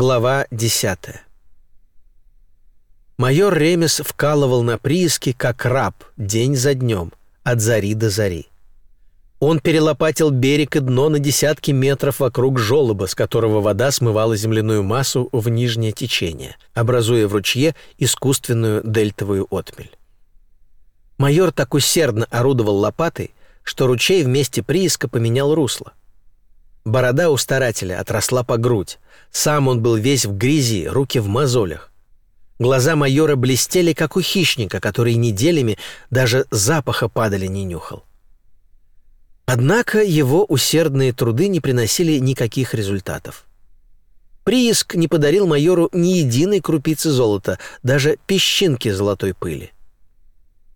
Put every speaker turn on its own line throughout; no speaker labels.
Глава 10. Майор Ремес вкалывал на прииске, как раб, день за днем, от зари до зари. Он перелопатил берег и дно на десятки метров вокруг желоба, с которого вода смывала земляную массу в нижнее течение, образуя в ручье искусственную дельтовую отмель. Майор так усердно орудовал лопатой, что ручей вместе прииска поменял русло. Борода у старателя отросла по грудь, сам он был весь в грязи, руки в мозолях. Глаза майора блестели, как у хищника, который неделями даже запаха падали не нюхал. Однако его усердные труды не приносили никаких результатов. Прииск не подарил майору ни единой крупицы золота, даже песчинки золотой пыли.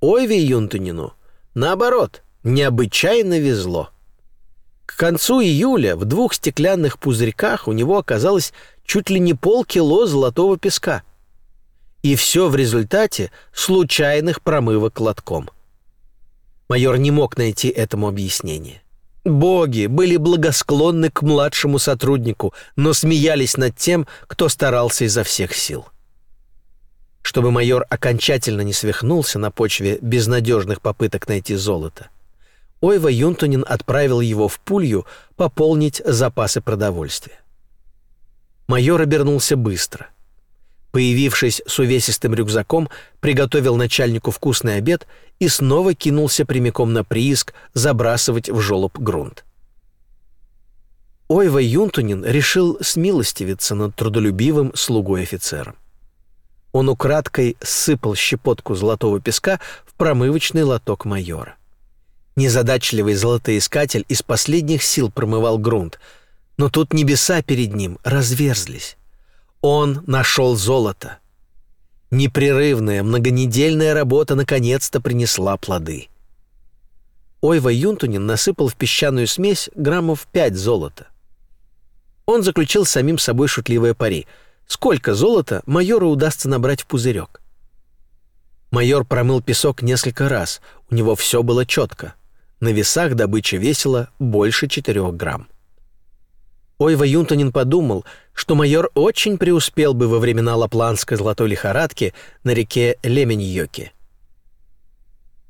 Ойве Юнтунину, наоборот, необычайно везло. К концу июля в двух стеклянных пузырьках у него оказалось чуть ли не полкило золотого песка. И все в результате случайных промывок лотком. Майор не мог найти этому объяснение. Боги были благосклонны к младшему сотруднику, но смеялись над тем, кто старался изо всех сил. Чтобы майор окончательно не свихнулся на почве безнадежных попыток найти золото, Ойва Юнтунин отправил его в Пулью пополнить запасы продовольствия. Майор обернулся быстро появившись с увесистым рюкзаком, приготовил начальнику вкусный обед и снова кинулся прямиком на прииск забрасывать в жолоб грунт. Ойва Юнтунин решил смилостивиться над трудолюбивым слугой-офицером. Он украдкой сыпал щепотку золотого песка в промывочный лоток майора. Незадачливый золотоискатель из последних сил промывал грунт, но тут небеса перед ним разверзлись. Он нашел золото. Непрерывная многонедельная работа наконец-то принесла плоды. Ойва Юнтунин насыпал в песчаную смесь граммов пять золота. Он заключил самим собой шутливое пари. Сколько золота майору удастся набрать в пузырек? Майор промыл песок несколько раз, у него все было четко. На весах добыча весила больше четырех грамм. Ойва Юнтонин подумал, что майор очень преуспел бы во времена лапландской золотой лихорадки на реке Леменьёке.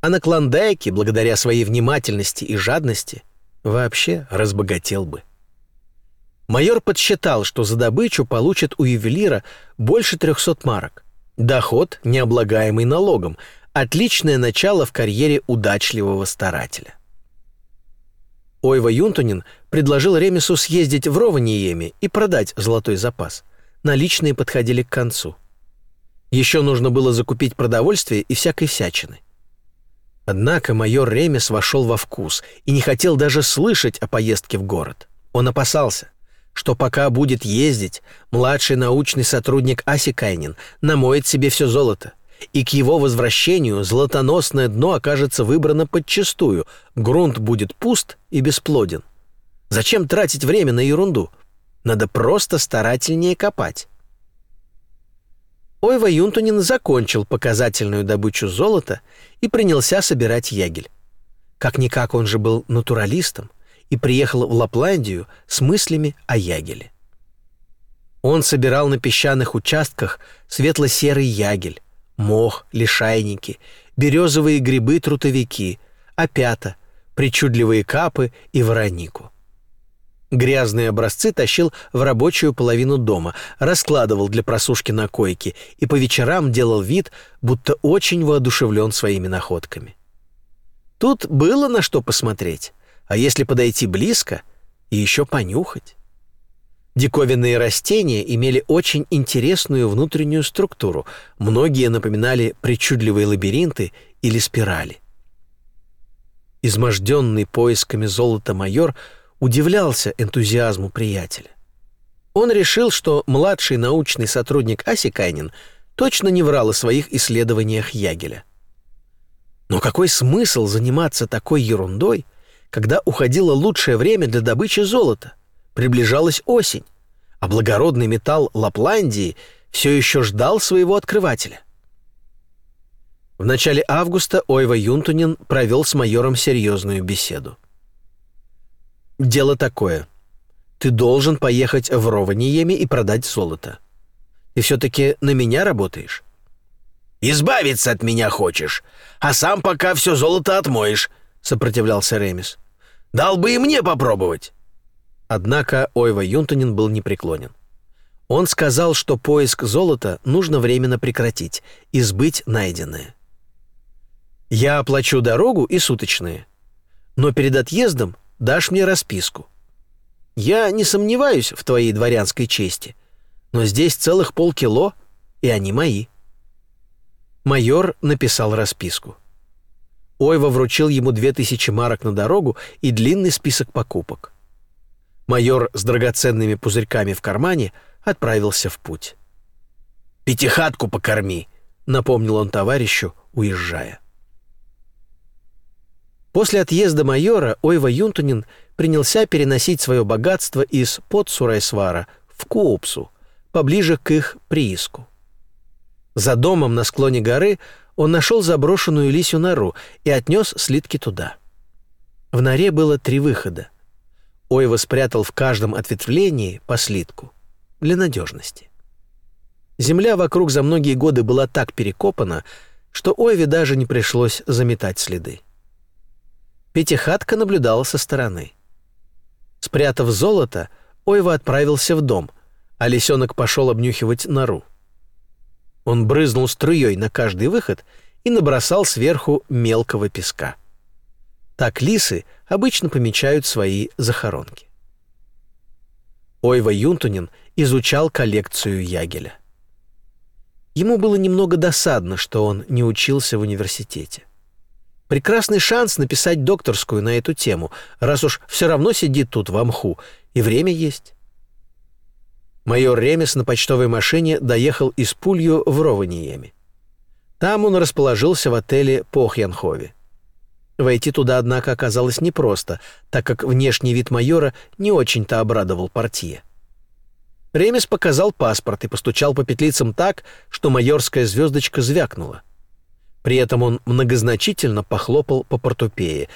А на Клондайке, благодаря своей внимательности и жадности, вообще разбогател бы. Майор подсчитал, что за добычу получит у ювелира больше 300 марок. Доход, не облагаемый налогом, отличное начало в карьере удачливого старателя. Ойва Юнтунин предложил Ремесу съездить в Рованиеме и продать золотой запас. Наличные подходили к концу. Еще нужно было закупить продовольствие и всякой всячины. Однако майор Ремес вошел во вкус и не хотел даже слышать о поездке в город. Он опасался, что пока будет ездить, младший научный сотрудник Асикайнин намоет себе все золото — и к его возвращению золотоносное дно окажется выбрано подчистую, грунт будет пуст и бесплоден. Зачем тратить время на ерунду? Надо просто старательнее копать. Ойва Юнтунин закончил показательную добычу золота и принялся собирать ягель. Как-никак он же был натуралистом и приехал в Лапландию с мыслями о ягеле. Он собирал на песчаных участках светло-серый ягель, мох, лишайники, березовые грибы-трутовики, опята, причудливые капы и воронику. Грязные образцы тащил в рабочую половину дома, раскладывал для просушки на койке и по вечерам делал вид, будто очень воодушевлен своими находками. Тут было на что посмотреть, а если подойти близко и еще понюхать. Диковинные растения имели очень интересную внутреннюю структуру. Многие напоминали причудливые лабиринты или спирали. Изможденный поисками золота майор удивлялся энтузиазму приятеля. Он решил, что младший научный сотрудник Асикайнин точно не врал о своих исследованиях Ягеля. Но какой смысл заниматься такой ерундой, когда уходило лучшее время для добычи золота — Приближалась осень, а благородный металл Лапландии все еще ждал своего открывателя. В начале августа Ойва Юнтунин провел с майором серьезную беседу. «Дело такое. Ты должен поехать в Рованиеме и продать золото. Ты все-таки на меня работаешь?»
«Избавиться от меня хочешь, а сам пока все золото отмоешь», — сопротивлялся Ремис. «Дал бы и мне попробовать».
Однако Ойва Юнтонин был непреклонен. Он сказал, что поиск золота нужно временно прекратить и сбыть найденное. «Я оплачу дорогу и суточные, но перед отъездом дашь мне расписку. Я не сомневаюсь в твоей дворянской чести, но здесь целых полкило, и они мои». Майор написал расписку. Ойва вручил ему две тысячи марок на дорогу и длинный список покупок. Майор с драгоценными пузырьками в кармане отправился в путь.
«Пятихатку покорми», — напомнил он товарищу, уезжая.
После отъезда майора Ойва Юнтунин принялся переносить свое богатство из под Сурайсвара в Куопсу, поближе к их прииску. За домом на склоне горы он нашел заброшенную лисью нору и отнес слитки туда. В норе было три выхода. Ойва спрятал в каждом ответвлении по слитку для надежности. Земля вокруг за многие годы была так перекопана, что Ойве даже не пришлось заметать следы. Пятихатка наблюдала со стороны. Спрятав золото, Ойва отправился в дом, а лисенок пошел обнюхивать нору. Он брызнул струей на каждый выход и набросал сверху мелкого песка. Так лисы обычно помечают свои захоронки. Ойва Юнтунин изучал коллекцию Ягеля. Ему было немного досадно, что он не учился в университете. Прекрасный шанс написать докторскую на эту тему, раз уж все равно сидит тут в Амху, и время есть. Майор Ремес на почтовой машине доехал из Пулью в Рованиеме. Там он расположился в отеле Похьянхове. Войти туда, однако, оказалось непросто, так как внешний вид майора не очень-то обрадовал портье. Ремес показал паспорт и постучал по петлицам так, что майорская звездочка звякнула. При этом он многозначительно похлопал по портупее.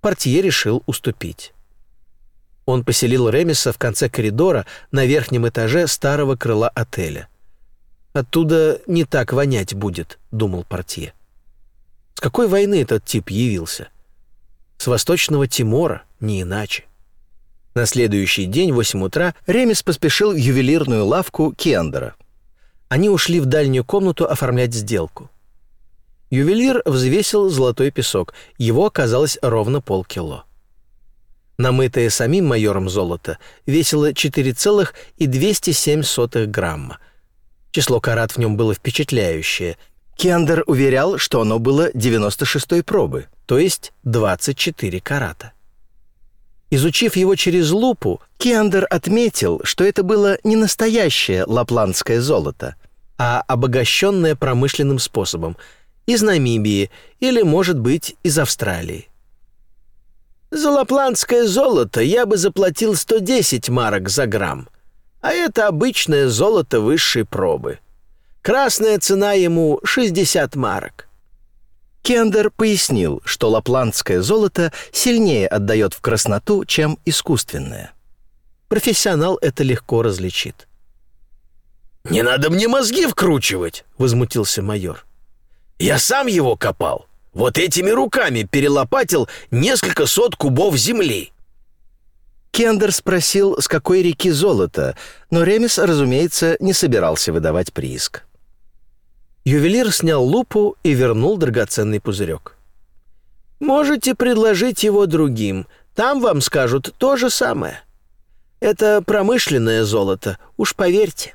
Портье решил уступить. Он поселил Ремиса в конце коридора на верхнем этаже старого крыла отеля. «Оттуда не так вонять будет», — думал портье. С какой войны этот тип явился? С Восточного Тимора, не иначе. На следующий день в 8 утра Ремис поспешил в ювелирную лавку Кендера. Они ушли в дальнюю комнату оформлять сделку. Ювелир взвесил золотой песок, его оказалось ровно полкило намытое самим майором золото, весило 4,207 грамма. Число карат в нем было впечатляющее. Кендер уверял, что оно было 96-й пробы, то есть 24 карата. Изучив его через лупу, Кендер отметил, что это было не настоящее лапландское золото, а обогащенное промышленным способом из Намибии или, может быть, из Австралии.
За лапландское золото я бы заплатил 110 марок за грамм, а это обычное золото высшей пробы. Красная цена ему 60 марок.
Кендер пояснил, что лапландское золото сильнее отдает в красноту, чем искусственное. Профессионал это легко различит.
«Не надо мне мозги вкручивать!» — возмутился майор. «Я сам его копал вот этими руками перелопатил несколько сот кубов земли.
Кендер спросил, с какой реки золото, но Ремис, разумеется, не собирался выдавать прииск. Ювелир снял лупу и вернул драгоценный пузырек.
«Можете предложить его другим, там вам скажут то же самое. Это промышленное золото, уж поверьте».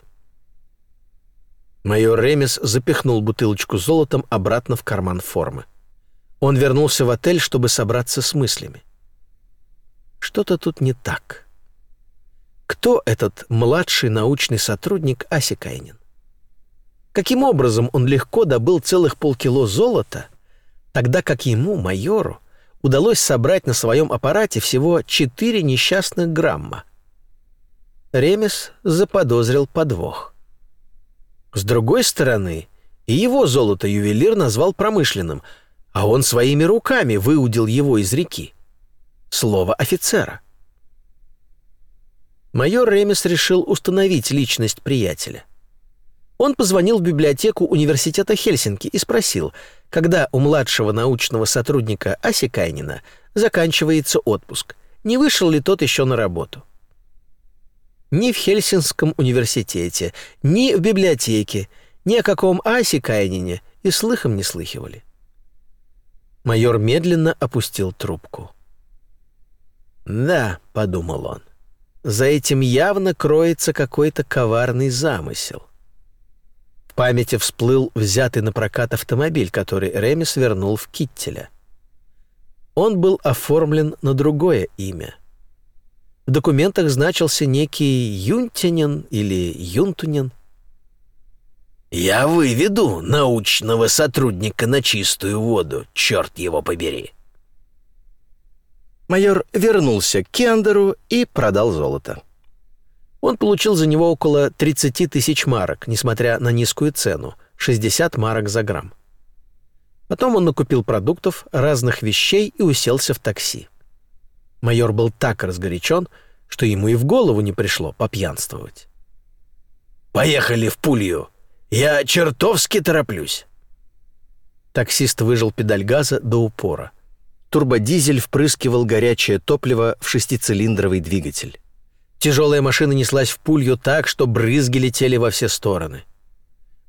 Майор Ремис запихнул бутылочку золотом обратно в карман формы. Он вернулся в отель, чтобы собраться с мыслями. Что-то тут не так. Кто этот младший научный сотрудник Асикайнин? Каким образом он легко добыл целых полкило золота, тогда как ему, майору, удалось собрать на своем аппарате всего 4 несчастных грамма? Ремес заподозрил подвох. С другой стороны, и его золото ювелир назвал промышленным — а он своими руками выудил его из реки. Слово офицера. Майор Ремес решил установить личность приятеля. Он позвонил в библиотеку университета Хельсинки и спросил, когда у младшего научного сотрудника Аси Кайнина заканчивается отпуск, не вышел ли тот еще на работу. Ни в Хельсинском университете, ни в библиотеке, ни о каком Асе Кайнине и слыхом не слыхивали. Майор медленно опустил трубку. «Да», — подумал он, — «за этим явно кроется какой-то коварный замысел памяти всплыл взятый на прокат автомобиль, который Ремис вернул в Киттеля. Он был оформлен на другое имя. В документах значился некий Юнтинин или Юнтунин.
«Я выведу научного сотрудника на чистую воду, черт его побери!»
Майор вернулся к Кендеру и продал золото. Он получил за него около 30 тысяч марок, несмотря на низкую цену — 60 марок за грамм. Потом он накупил продуктов, разных вещей и уселся в такси. Майор был так разгорячен, что ему и в голову не пришло попьянствовать.
«Поехали в Пулью! Я чертовски тороплюсь!»
Таксист выжал педаль газа до упора. Турбодизель впрыскивал горячее топливо в шестицилиндровый двигатель. Тяжелая машина неслась в пулью так, что брызги летели во все стороны.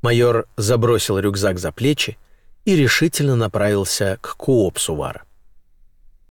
Майор забросил рюкзак за плечи и решительно направился к Куопсувара.